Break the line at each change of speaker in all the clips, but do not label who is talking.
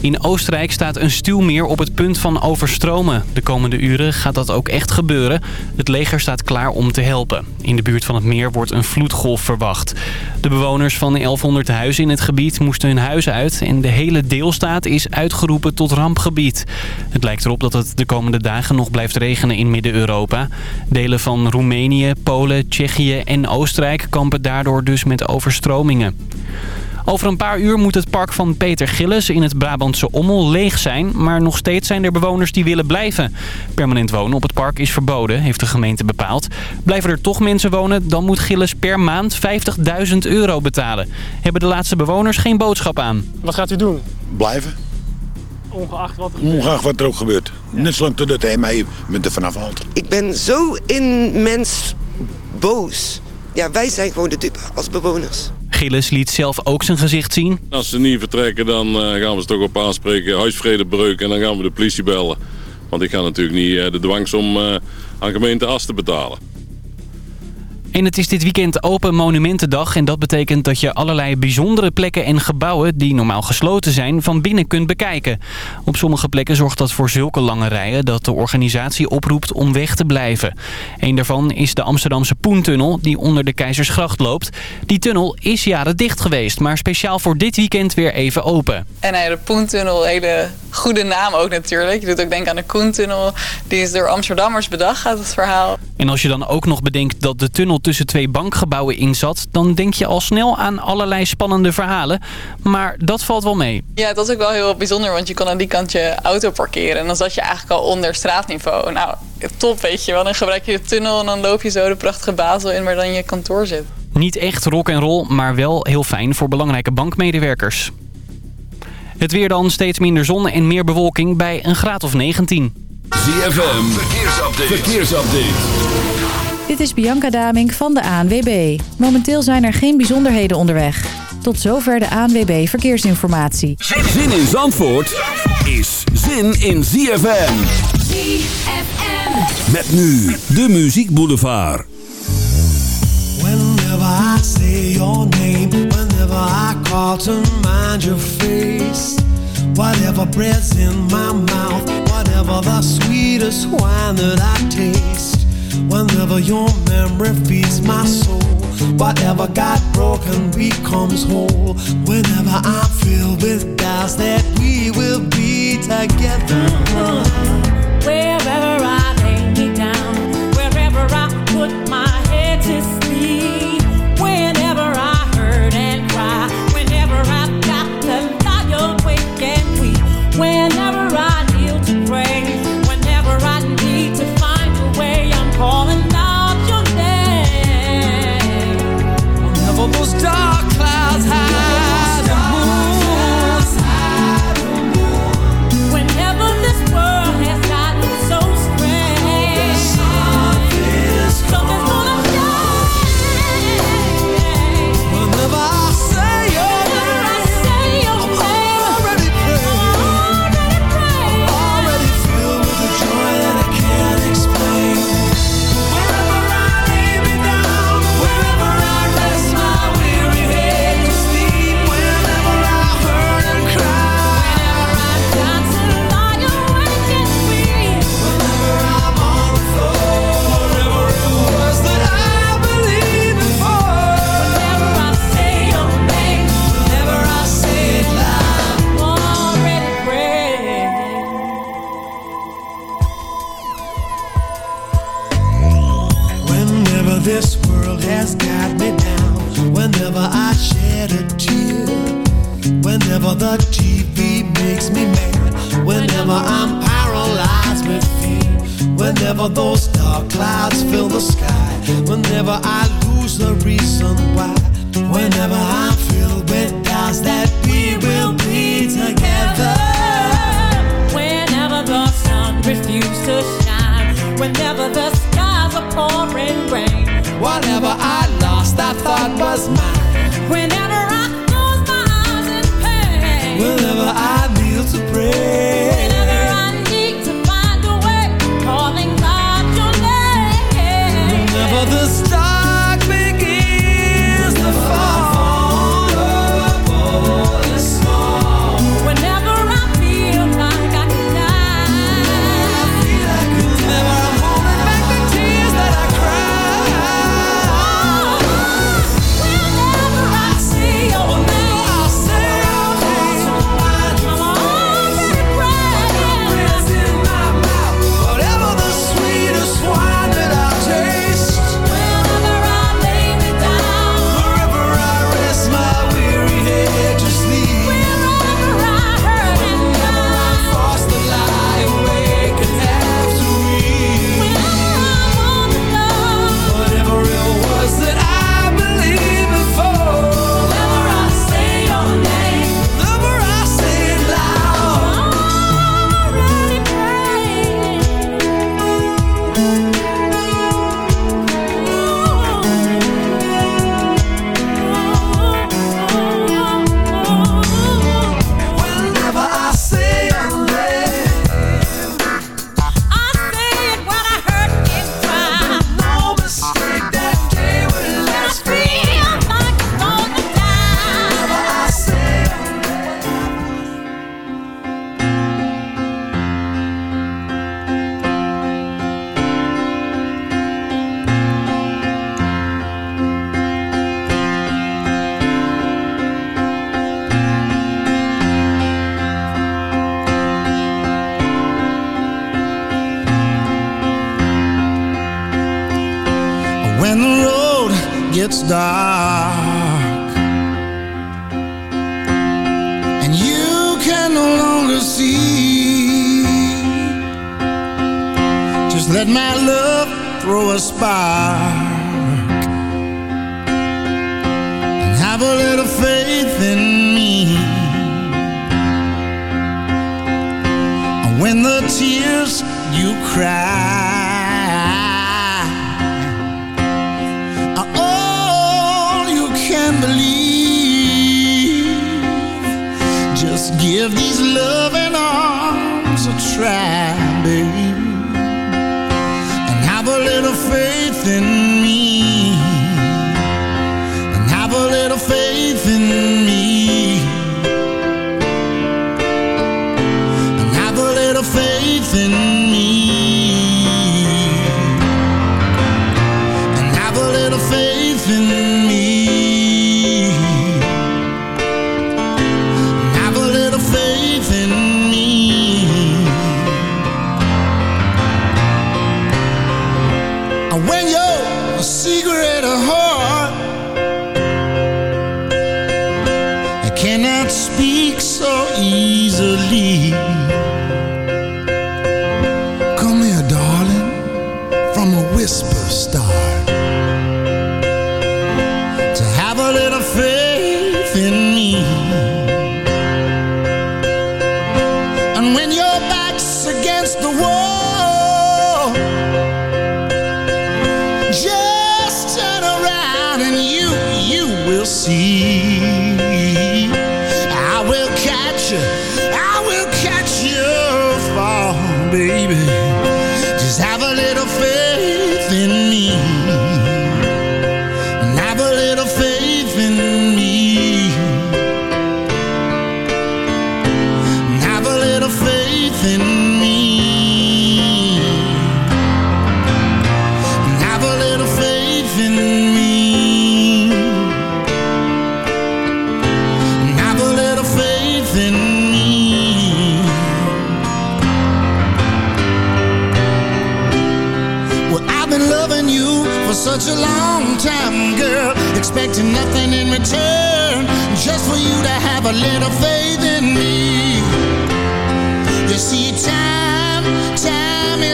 In Oostenrijk staat een stuwmeer op het punt van overstromen. De komende uren gaat dat ook echt gebeuren. Het leger staat klaar om te helpen. In de buurt van het meer wordt een vloedgolf verwacht. De bewoners van de 1100 huizen in het gebied moesten hun huis uit... en de hele deelstaat is uitgeroepen tot rampgebied. Het lijkt erop dat het de komende dagen nog blijft regenen in Midden-Europa. Delen van Roemenië, Polen, Tsjechië en Oostenrijk kampen daardoor dus met overstromingen. Over een paar uur moet het park van Peter Gillis in het Brabantse Ommel leeg zijn. Maar nog steeds zijn er bewoners die willen blijven. Permanent wonen op het park is verboden, heeft de gemeente bepaald. Blijven er toch mensen wonen, dan moet Gillis per maand 50.000 euro betalen. Hebben de laatste bewoners geen boodschap aan.
Wat gaat u doen?
Blijven.
Ongeacht wat er gebeurt.
Ongeacht wat er ook gebeurt. Net zolang totdat hij mij met er vanaf haalt.
Ik ben zo immens boos. Ja, wij zijn gewoon de dupe als bewoners.
Gillis liet zelf ook zijn gezicht zien.
Als ze niet vertrekken, dan eh, gaan we ze toch op aanspreken. Huisvredebreuk en dan gaan we de politie bellen. Want ik ga natuurlijk niet eh, de dwangsom uh, aan gemeente As te betalen.
En het is dit weekend Open Monumentendag en dat betekent dat je allerlei bijzondere plekken en gebouwen die normaal gesloten zijn van binnen kunt bekijken. Op sommige plekken zorgt dat voor zulke lange rijen dat de organisatie oproept om weg te blijven. Een daarvan is de Amsterdamse Poentunnel die onder de Keizersgracht loopt. Die tunnel is jaren dicht geweest, maar speciaal voor dit weekend weer even open.
En uh, de Poentunnel, hele goede naam ook natuurlijk. Je doet ook denken aan de Koentunnel. Die is door Amsterdammers bedacht, gaat het verhaal.
En als je dan ook nog bedenkt dat de tunnel tussen twee bankgebouwen in zat... dan denk je al snel aan allerlei spannende verhalen. Maar dat valt wel mee.
Ja, dat is ook wel heel bijzonder, want je kon aan die kant je auto parkeren. En dan zat je eigenlijk al onder straatniveau. Nou, top weet je wel. Dan gebruik je de tunnel en dan loop je zo de prachtige Basel in waar dan je kantoor zit.
Niet echt rock en roll, maar wel heel fijn voor belangrijke bankmedewerkers. Het weer dan steeds minder zon en meer bewolking bij een graad of 19.
ZFM, verkeersupdate. verkeersupdate.
Dit is Bianca Damink van de ANWB. Momenteel zijn er geen bijzonderheden onderweg. Tot zover de ANWB Verkeersinformatie.
Zin in Zandvoort is zin in ZFM.
ZFM.
Met nu de Muziek Boulevard.
Whenever I say your name, whenever I call to mind your face. Whatever breath's in my mouth, whatever the sweetest wine that I taste. Whenever your memory feeds my soul, whatever got broken becomes whole. Whenever I'm filled with doubts that we will be together.
Wherever I lay me down, wherever I put my head to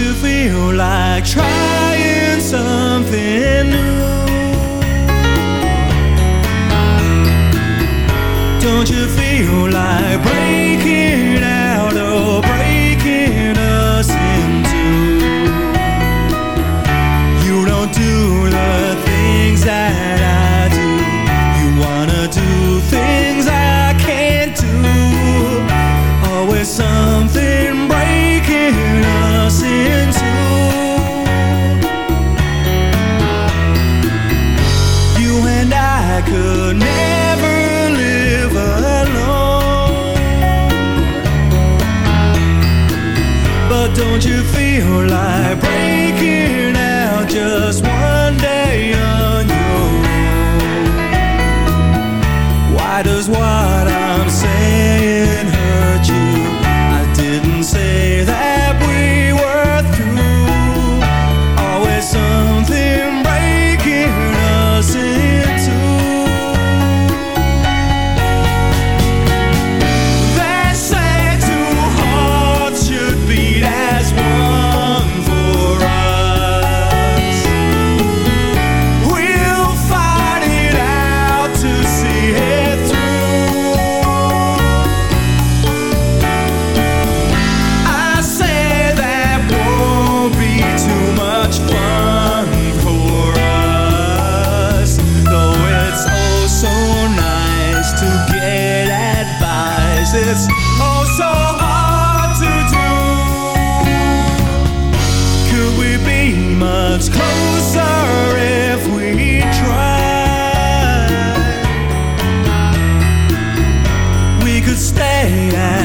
you
feel like trying something new? Don't you feel like breaking out or breaking?
yeah.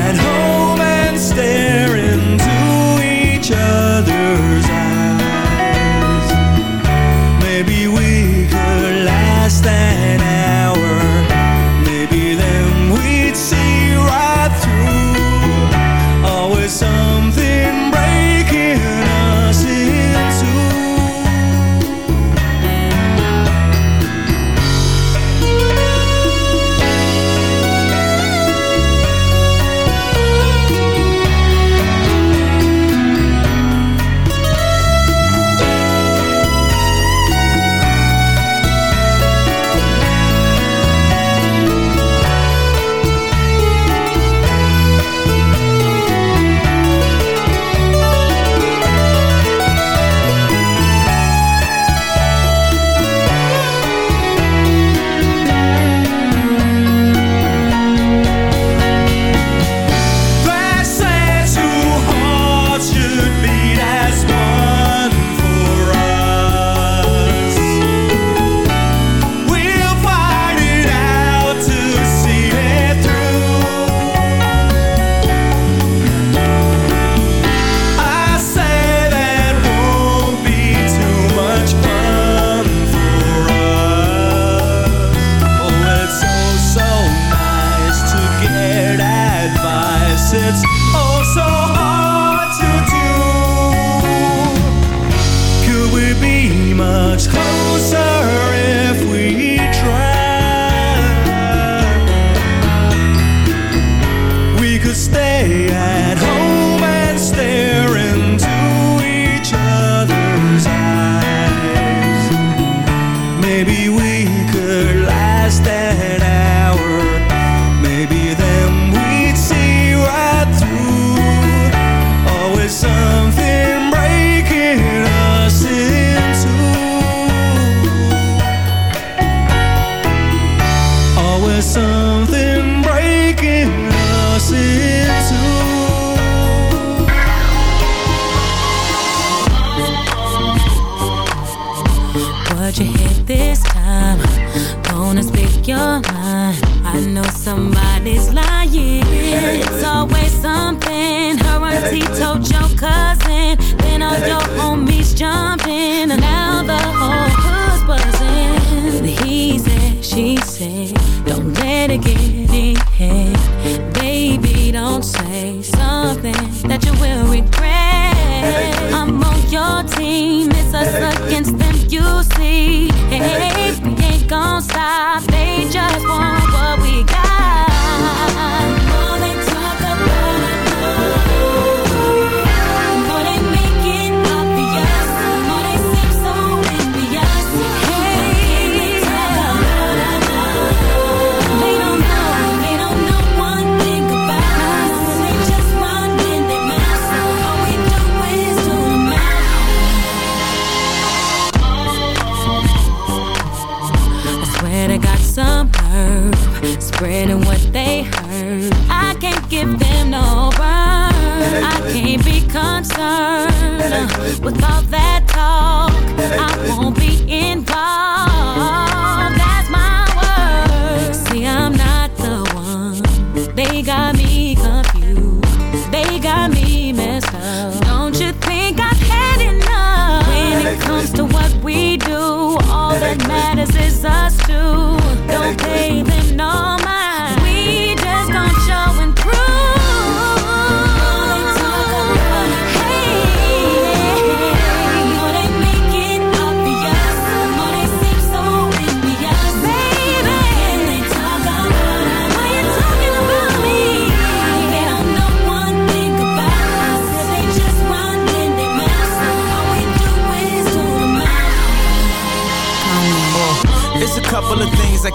Got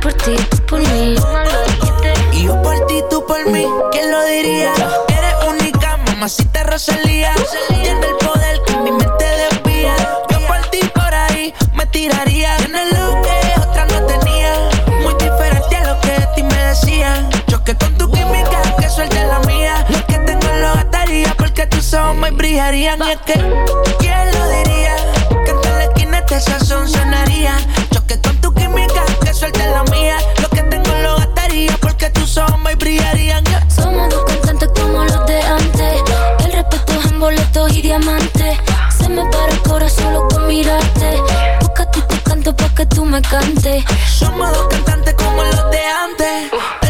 Por ti, tú por mí. Y
yo por ti, tú por mí,
¿quién lo diría? Eres única, mamacita Rosalía. Tiene el poder que mi mente desvía. Yo por ti por ahí me tiraría. Tienes lo que otra no tenía. Muy diferente a lo que de ti me decían. Choque con tu química, que suelte la mía. Lo que tengo lo gastaría porque tus ojos me brillarían. Y es que, ¿quién lo diría? Que en la esquina este sazón sonaría. Choque con tu química, que suelte la mía. Lo que tengo lo gastaría porque tus ojos me brillarían.
Somos dos cantantes como los de antes. El respeto es en boletos y diamantes. Se me para el corazón solo con mirarte. Porque a ti te canto pa' que tú me cantes.
Somos dos cantantes como los de antes.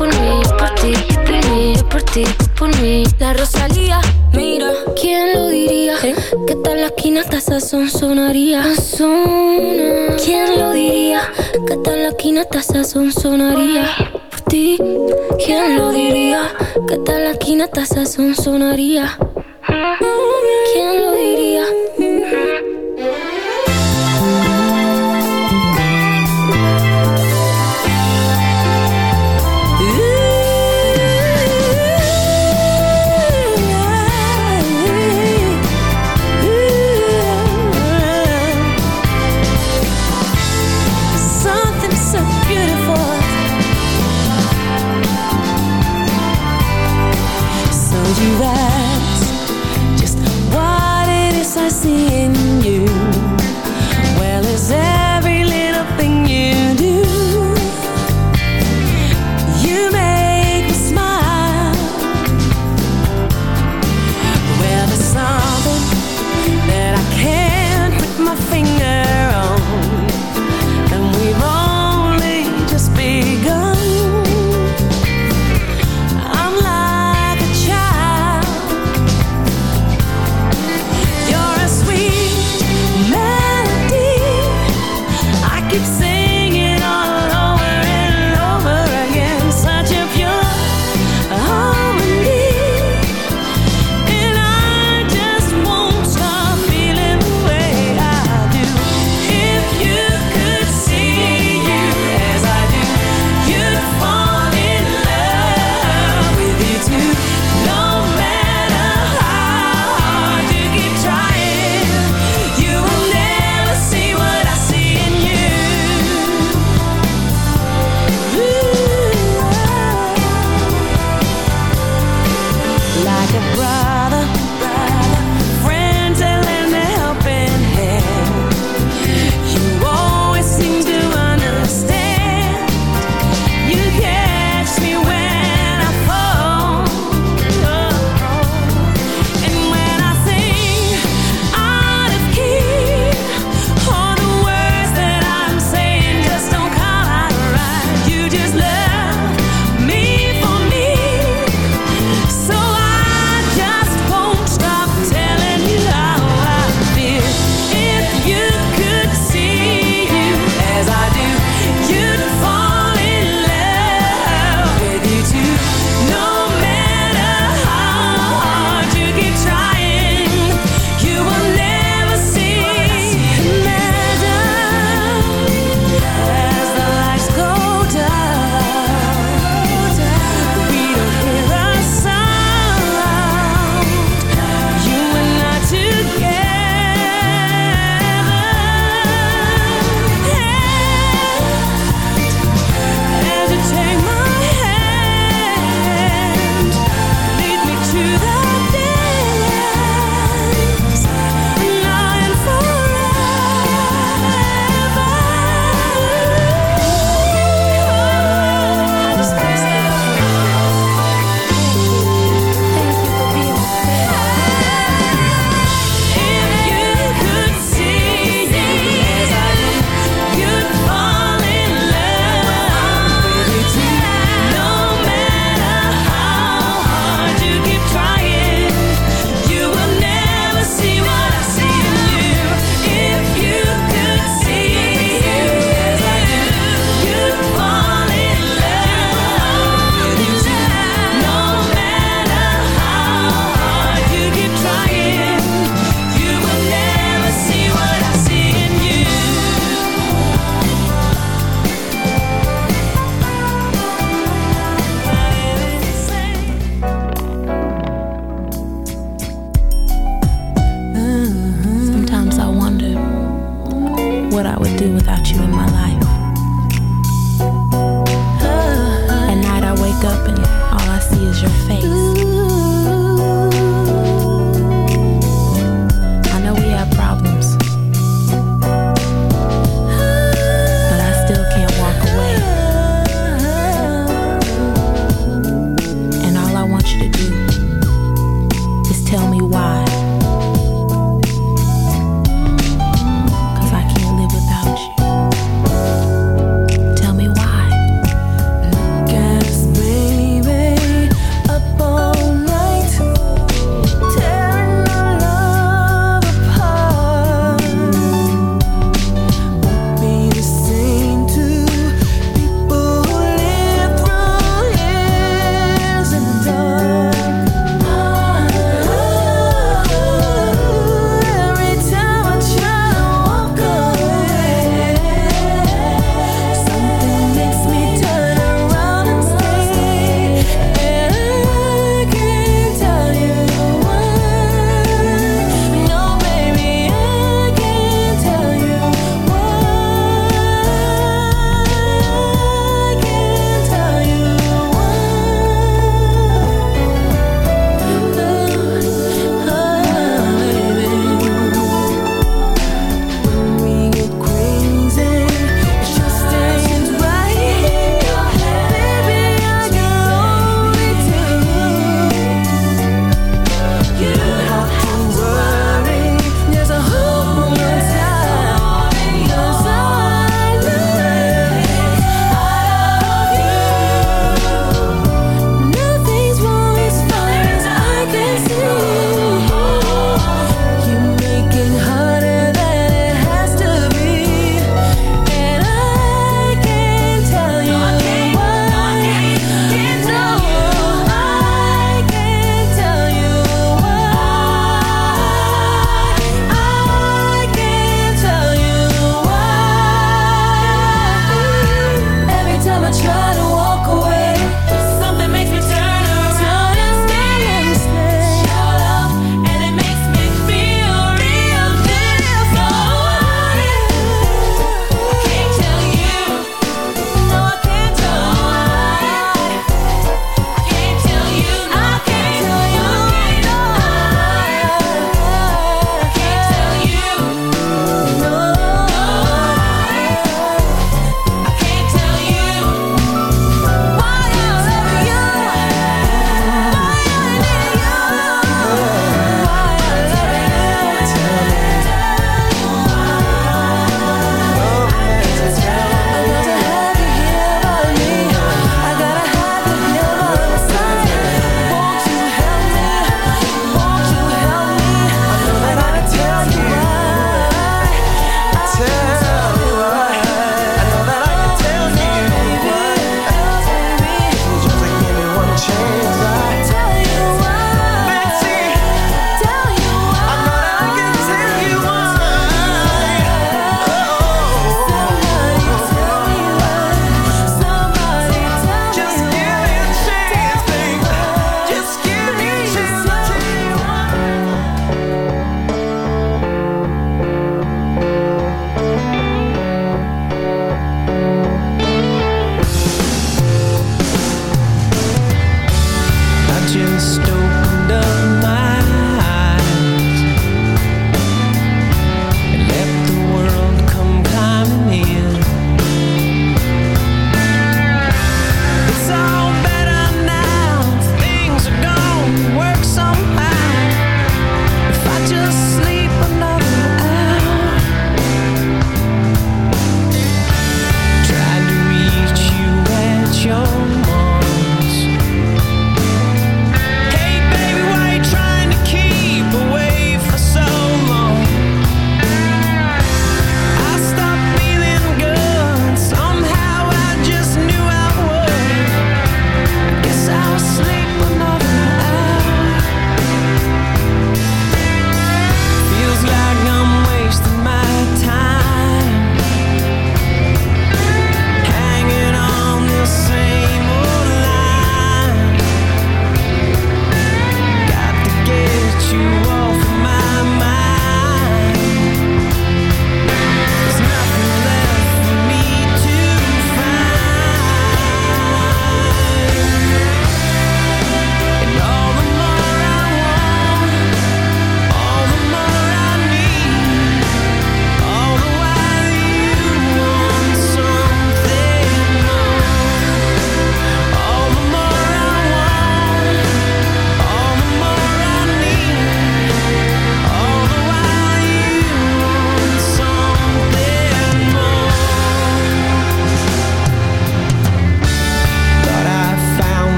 por mí, yo por ti, por mí, yo por ti, por mí. La Rosalía, mira, ¿quién lo diría? Que tal la esquina hasta sazón sonaría. ¿Quién lo diría? Que tal la esquina hasta sazón sonaría. Por ti, ¿quién lo diría? Que tal la esquina hasta sazón sonaría. ¿Quién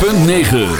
.9